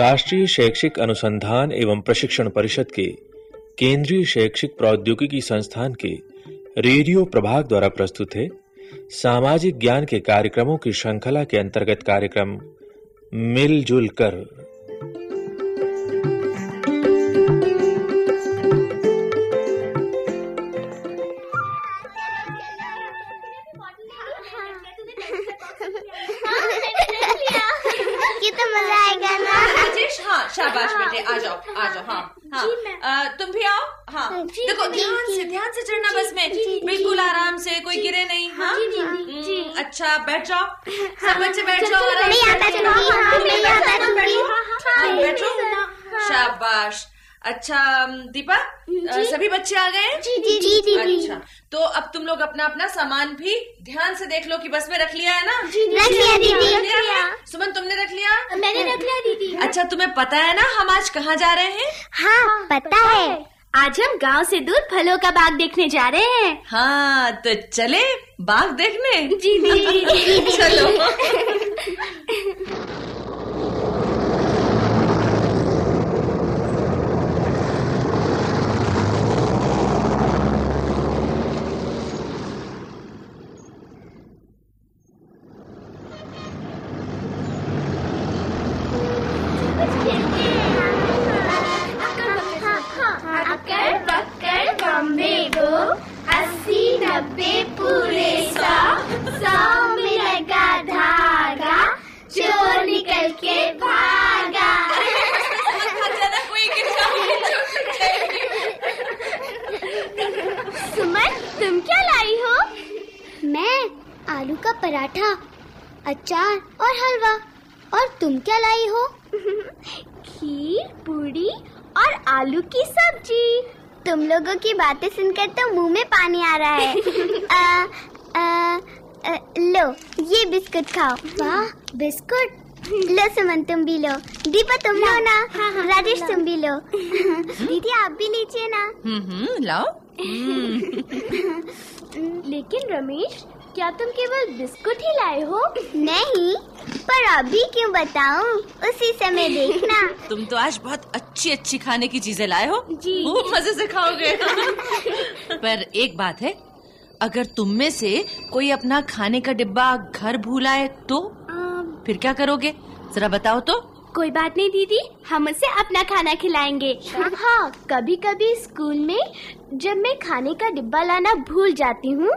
राष्ट्रीय शैक्षिक अनुसंधान एवं प्रशिक्षण परिषद के केंद्रीय शैक्षिक प्रौद्योगिकी संस्थान के रेडियो प्रभाग द्वारा प्रस्तुत है। सामाजिक ज्ञान के कार्यक्रमों की श्रृंखला के अंतर्गत कार्यक्रम मिलजुल कर हाँ हाँ आ, तुम भी आओ हाँ देखो ध्यान से ध्यान से चढ़ना बस में बिल्कुल आराम से कोई गिरे नहीं हाँ हम्म। अच्छा बैठ जाओ सब बच्चे बैठ जाओ हाँ हाँ, बैठो शाबाश अच्छा दीपा? सभी बच्चे आ गए जी जी जी जी अच्छा तो अब तुम लोग अपना अपना सामान भी ध्यान से देख लो कि बस में रख लिया है ना? रख लिया दीदी सुमन तुमने रख लिया? मैंने रख लिया दीदी। अच्छा तुम्हें पता है ना हम आज कहाँ जा रहे हैं हाँ। पता है। आज हम गाँव से दूर फलों का बाग देखने जा रहे हैं। हाँ तो चले बाग देखने। जी दीदी। चलो अक्कर बक्कर बम्बे गो अस्सी नब्बे पूरे सौ सौ में लगा धागा चोर निकल के भागा अचानक कोई गिर सुमन तुम क्या लाई हो मैं आलू का पराठा अचार और हलवा। और तुम क्या लाई हो? खीर पूरी और आलू की सब्ज़ी। तुम लोगों की बातें सुनकर तो मुँह में पानी आ रहा है। आ, आ, आ, लो ये बिस्कुट खाओ। वाह बिस्कुट। लो सुमन तुम भी लो। दीपा तुम लो। ना। राजेश तुम भी लो। दीदी आप भी लीजिए ना। हम्म लाओ। लेकिन रमेश क्या तुम केवल बिस्कुट ही लाए हो? नहीं पर अभी क्यों बताऊँ? उसी समय देखना। तुम तो आज बहुत अच्छी अच्छी खाने की चीज़ें लाए हो। जी। खूब मज़े से खाओगे। पर एक बात है अगर तुम में से कोई अपना खाने का डिब्बा घर भूल आए तो फिर क्या करोगे? जरा बताओ तो। कोई बात नहीं दीदी हम उसे अपना खाना खिलाएँगे। हाँ कभी कभी स्कूल में जब मैं खाने का डिब्बा लाना भूल जाती हूँ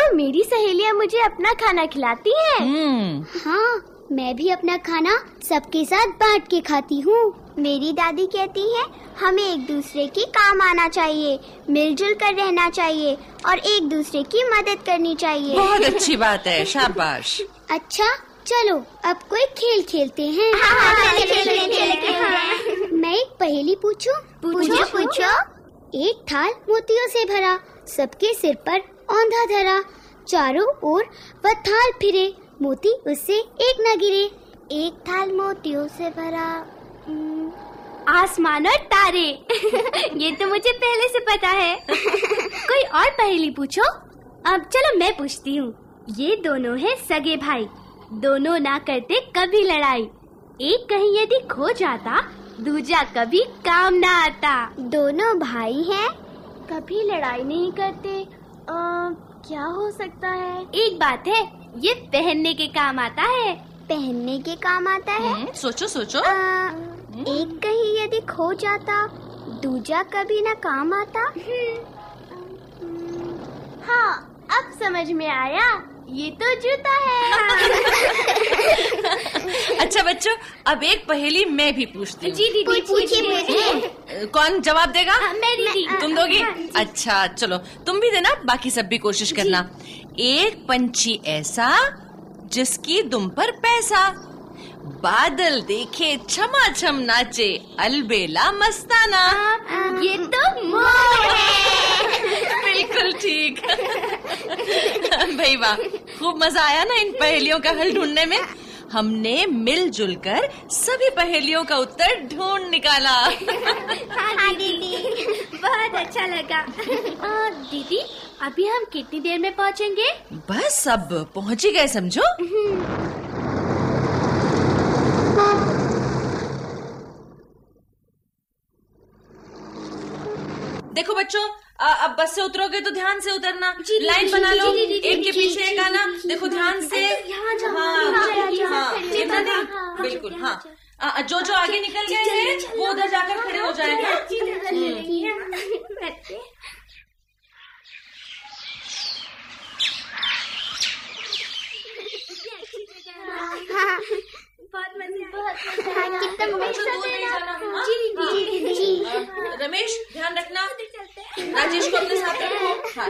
तो मेरी सहेलियाँ मुझे अपना खाना खिलाती हैं। हम्म। हाँ मैं भी अपना खाना सबके साथ बांट के खाती हूँ। मेरी दादी कहती है हमें एक दूसरे के काम आना चाहिए मिलजुल कर रहना चाहिए और एक दूसरे की मदद करनी चाहिए। बहुत अच्छी बात है शाबाश। अच्छा चलो अब कोई खेल खेलते हैं। हाँ, खेल, खेल, खेल, मैं एक पहेली पूछूँ? पूछो, पूछो। एक थाल मोतियों से भरा सबके सिर पर औंधा धरा चारों ओर वह थाल फिरे। मोती उससे एक न गिरे एक थाल मोतियों से भरा। हम्म, आसमान और तारे। ये तो मुझे पहले से पता है। कोई और पहेली पूछो? अब चलो मैं पूछती हूँ। ये दोनों है सगे भाई। दोनों ना करते कभी लड़ाई। एक कहीं यदि खो जाता दूजा कभी काम ना आता। दोनों भाई हैं कभी लड़ाई नहीं करते। आ, क्या हो सकता है? एक बात है ये पहनने के काम आता है। पहनने के काम आता है? हम्म, सोचो सोचो। आ, एक कहीं यदि खो जाता दूजा कभी ना काम आता? हाँ अब समझ में आया। ये तो जूता है। अच्छा बच्चों अब एक पहेली मैं भी पूछती हूँ। जी दीदी पूछिए पूछिए। अ, कौन जवाब देगा? मैं दीदी। तुम दोगी? अच्छा चलो तुम भी देना बाकी सब भी कोशिश करना। एक पंछी ऐसा जिसकी दुम पर पैसा। बादल देखे छमा छम नाचे अलबेला मस्ताना। ये तो मोर है। बिल्कुल ठीक। भाई वाह खूब मज़ा आया ना इन पहेलियों का हल ढूँढने में। हमने मिलजुल कर सभी पहेलियों का उत्तर ढूंढ निकाला। हाँ दीदी। बहुत अच्छा लगा। आ, दीदी अभी हम कितनी देर में पहुँचेंगे? बस अब पहुँच ही गए समझो। देखो बच्चों अब बस से उतरोगे तो ध्यान से उतरना लाइन बना लो एक के पीछे एक आना देखो ध्यान से हाँ हाँ इतना नहीं हाँ, बिल्कुल हाँ अ, जो जो आगे निकल गए हैं वो उधर जाकर खड़े हो जाएँगे बहुत मज़े हाँ, कितना बच्चों दूर नहीं जाना हाँ? जी जी अ, रमेश ध्यान रखना। राजेश को अपने साथ रखो। हाँ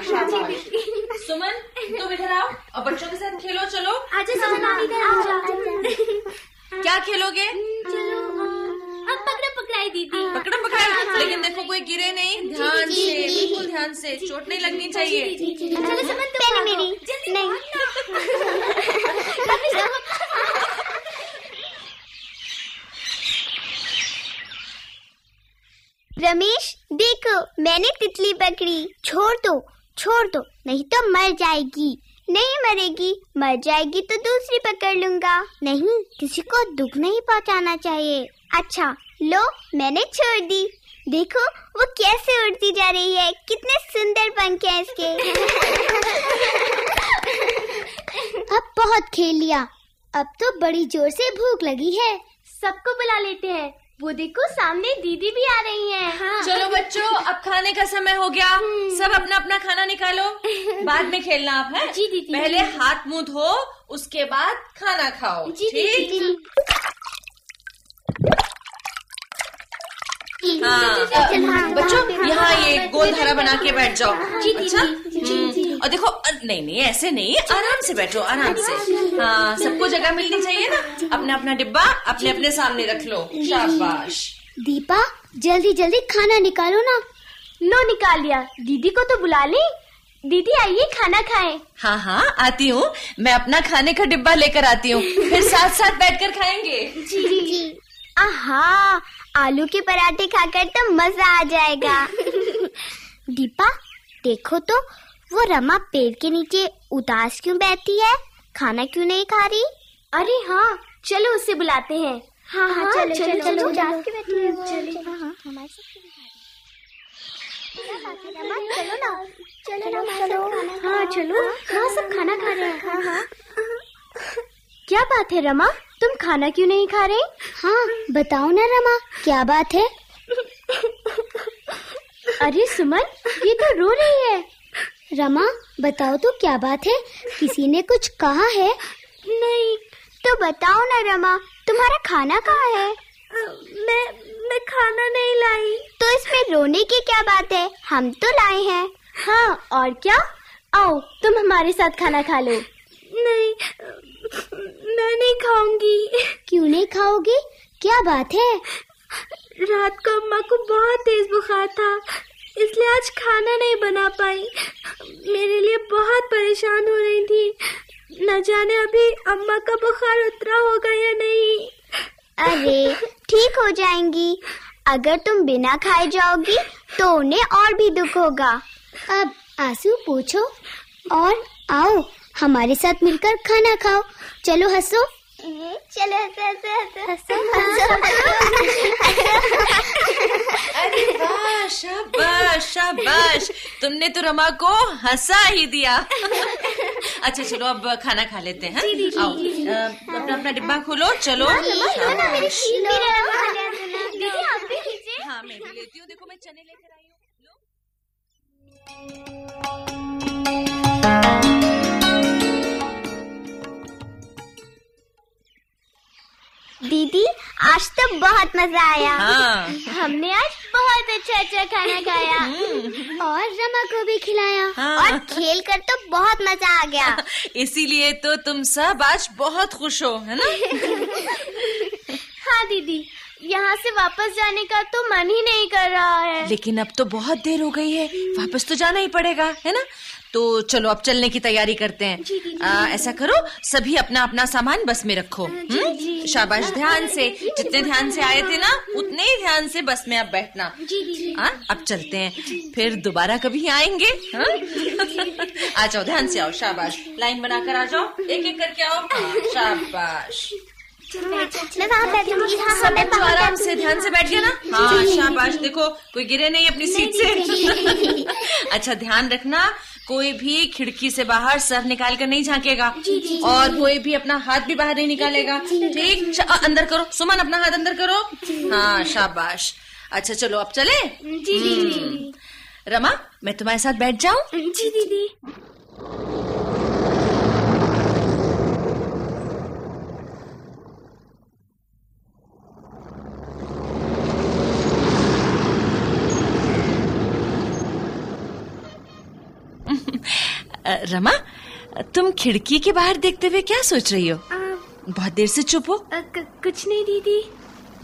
सुमन तुम इधर आओ और बच्चों के साथ खेलो चलो। जाओ क्या खेलोगे? चलो अब पकड़ा पकड़ाई दीदी। पकड़म पकड़ा लेकिन देखो कोई गिरे नहीं। ध्यान से बिल्कुल ध्यान से। चोट नहीं लगनी चाहिए चलो सुमन तुम पहले भागो। मेरी जल्दी नहीं रमेश देखो मैंने तितली पकड़ी। छोड़ दो छोड़ दो नहीं तो मर जाएगी। नहीं मरेगी मर जाएगी तो दूसरी पकड़ लूँगा। नहीं किसी को दुख नहीं पहुंचाना चाहिए। अच्छा लो मैंने छोड़ दी। देखो वो कैसे उड़ती जा रही है। कितने सुंदर पंख हैं इसके। अब बहुत खेल लिया। अब तो बड़ी ज़ोर से भूख लगी है। सबको बुला लेते हैं। वो देखो सामने दीदी भी आ रही हैं। हाँ। चलो बच्चों अब खाने का समय हो गया। सब अपना अपना खाना निकालो। बाद में खेलना आप है? जी, दीदी। पहले हाथ मुँह धो उसके बाद खाना खाओ जी, ठीक? दीदी। हाँ। हाँ, बच्चों यहाँ ये गोल धारा बना के बैठ जाओ। जी, दीदी। अच्छा? जी, जी। हम्म, और देखो नहीं नहीं ऐसे नहीं आराम से बैठो आराम से। हाँ सबको जगह मिलनी चाहिए ना। अपना अपना डिब्बा अपने अपने सामने रख लो। शाबाश। दीपा जल्दी जल्दी खाना निकालो ना। लो निकाल लिया। दीदी को तो बुला ले। दीदी आइए खाना खाएँ। हाँ हाँ आती हूँ। मैं अपना खाने का डिब्बा लेकर आती हूँ। फिर साथ साथ बैठकर खाएँगे। जी जी जी। आहा आलू के पराठे खाकर तो मज़ा आ जाएगा। दीपा देखो तो वो रमा पेड़ के नीचे उदास क्यों बैठी है? खाना क्यों नहीं खा रही? अरे हाँ चलो उसे बुलाते हैं। हाँ हाँ चलो चलो चलो उदास क्यों बैठी है वो? हाँ, हाँ, हमारे है? चलो ना। चलो ना चलो। हाँ चलो। हाँ सब खाना खा रहे हैं। हाँ हाँ। क्या बात है रमा? तुम खाना क्यों नहीं खा रहे? हाँ बताओ ना रमा क्या बात है? अरे सुमन ये तो रो रही है। रमा बताओ तो क्या बात है? किसी ने कुछ कहा है? नहीं तो बताओ ना रमा तुम्हारा खाना कहाँ है? मैं मैं खाना नहीं लाई। तो इसमें रोने की क्या बात है? हम तो लाए हैं। हाँ और क्या? आओ तुम हमारे साथ खाना खा लो। नहीं मैं नहीं खाऊँगी। क्यों नहीं खाओगी? क्या बात है? रात को अम्मा को बहुत तेज बुखार था। इसलिए आज खाना नहीं बना पाई। मेरे लिए बहुत परेशान हो रही थी। न जाने अभी अम्मा का बुखार उतरा होगा या नहीं। अरे ठीक हो जाएँगी। अगर तुम बिना खाए जाओगी तो उन्हें और भी दुख होगा। अब आँसू पूछो और आओ हमारे साथ मिलकर खाना खाओ। चलो हंसो। चलो हंसो हंसो। हंसो अरे वाह शाबाश। शाबाश। तुमने तो रमा को हंसा ही दिया। अच्छा चलो अब खाना खा लेते हैं। आओ। अपना अपना डिब्बा खोलो। चलो। हाँ मैं भी लेती हूँ। देखो मैं चने लेकर आई हूँ। दीदी आज तो बहुत मज़ा आया। हाँ। हमने आज बहुत अच्छा अच्छा खाना खाया। और रमा को भी खिलाया। हाँ। और खेल कर तो बहुत मज़ा आ गया। इसीलिए तो तुम सब आज बहुत खुश हो है ना? हाँ दीदी यहाँ से वापस जाने का तो मन ही नहीं कर रहा है। लेकिन अब तो बहुत देर हो गई है। वापस तो जाना ही पड़ेगा है ना? तो चलो अब चलने की तैयारी करते हैं। जी, जी, आ, ऐसा करो सभी अपना अपना सामान बस में रखो हम्म? शाबाश ध्यान से। जितने ध्यान से आए थे ना उतने ही ध्यान से बस में अब बैठना। जी हाँ अब चलते हैं। फिर दोबारा कभी आएँगे हाँ? आ जाओ ध्यान से आओ शाबाश। लाइन बनाकर आ जाओ एक एक करके आओ। शाबाश। मैं वहाँ बैठूँगी हाँ। हाँ बच्चों आराम से ध्यान से बैठ गया ना? हाँ शाबाश। देखो कोई गिरे नहीं अपनी सीट से। अच्छा ध्यान रखना। कोई भी खिड़की से बाहर सर निकाल कर नहीं झांकेगा। और कोई भी अपना हाथ भी बाहर नहीं निकालेगा। ठीक? अंदर करो। सुमन अपना हाथ अंदर करो। हाँ शाबाश। अच्छा चलो अब चले? जी दीदी रमा मैं तुम्हारे साथ बैठ जाऊँ? जी दीदी। रमा तुम खिड़की के बाहर देखते हुए क्या सोच रही हो? आ, बहुत देर से चुप हो। आ, क- कुछ नहीं दीदी।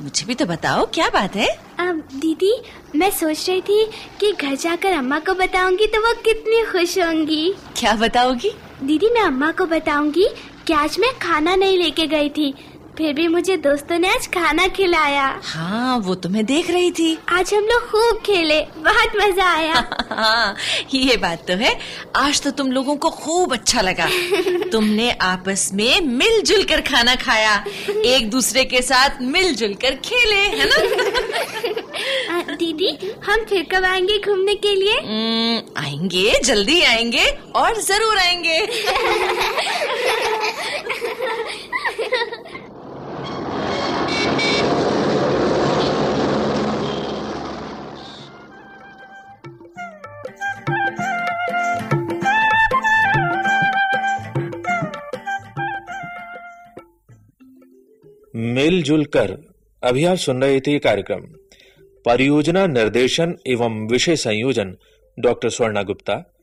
मुझे भी तो बताओ क्या बात है? आ, दीदी मैं सोच रही थी कि घर जाकर अम्मा को बताऊँगी तो वो कितनी खुश होंगी। क्या बताओगी? दीदी मैं अम्मा को बताऊँगी कि आज मैं खाना नहीं लेके गई थी। फिर भी मुझे दोस्तों ने आज खाना खिलाया। हाँ वो तो मैं देख रही थी। आज हम लोग खूब खेले बहुत मज़ा आया। हाँ ये बात तो है। आज तो तुम लोगों को खूब अच्छा लगा। तुमने आपस में मिलजुल कर खाना खाया। एक दूसरे के साथ मिलजुल कर खेले है ना? दीदी हम फिर कब आएँगे घूमने के लिए? आएँगे जल्दी आएँगे और ज़रूर आएँगे। मिलजुल कर अभी आप सुन रहे थे कार्यक्रम। परियोजना निर्देशन एवं विषय संयोजन, डॉक्टर स्वर्णा गुप्ता,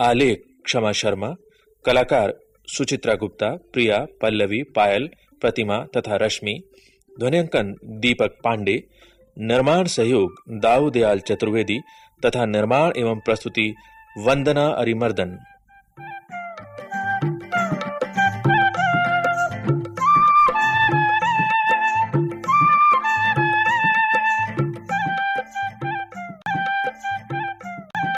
आलेख क्षमा शर्मा, कलाकार सुचित्रा गुप्ता, प्रिया, पल्लवी, पायल, प्रतिमा तथा रश्मि, ध्वनियांकन दीपक पांडे, निर्माण सहयोग दाऊ दयाल चतुर्वेदी तथा निर्माण एवं प्रस्तुति वंदना अरिमर्दन।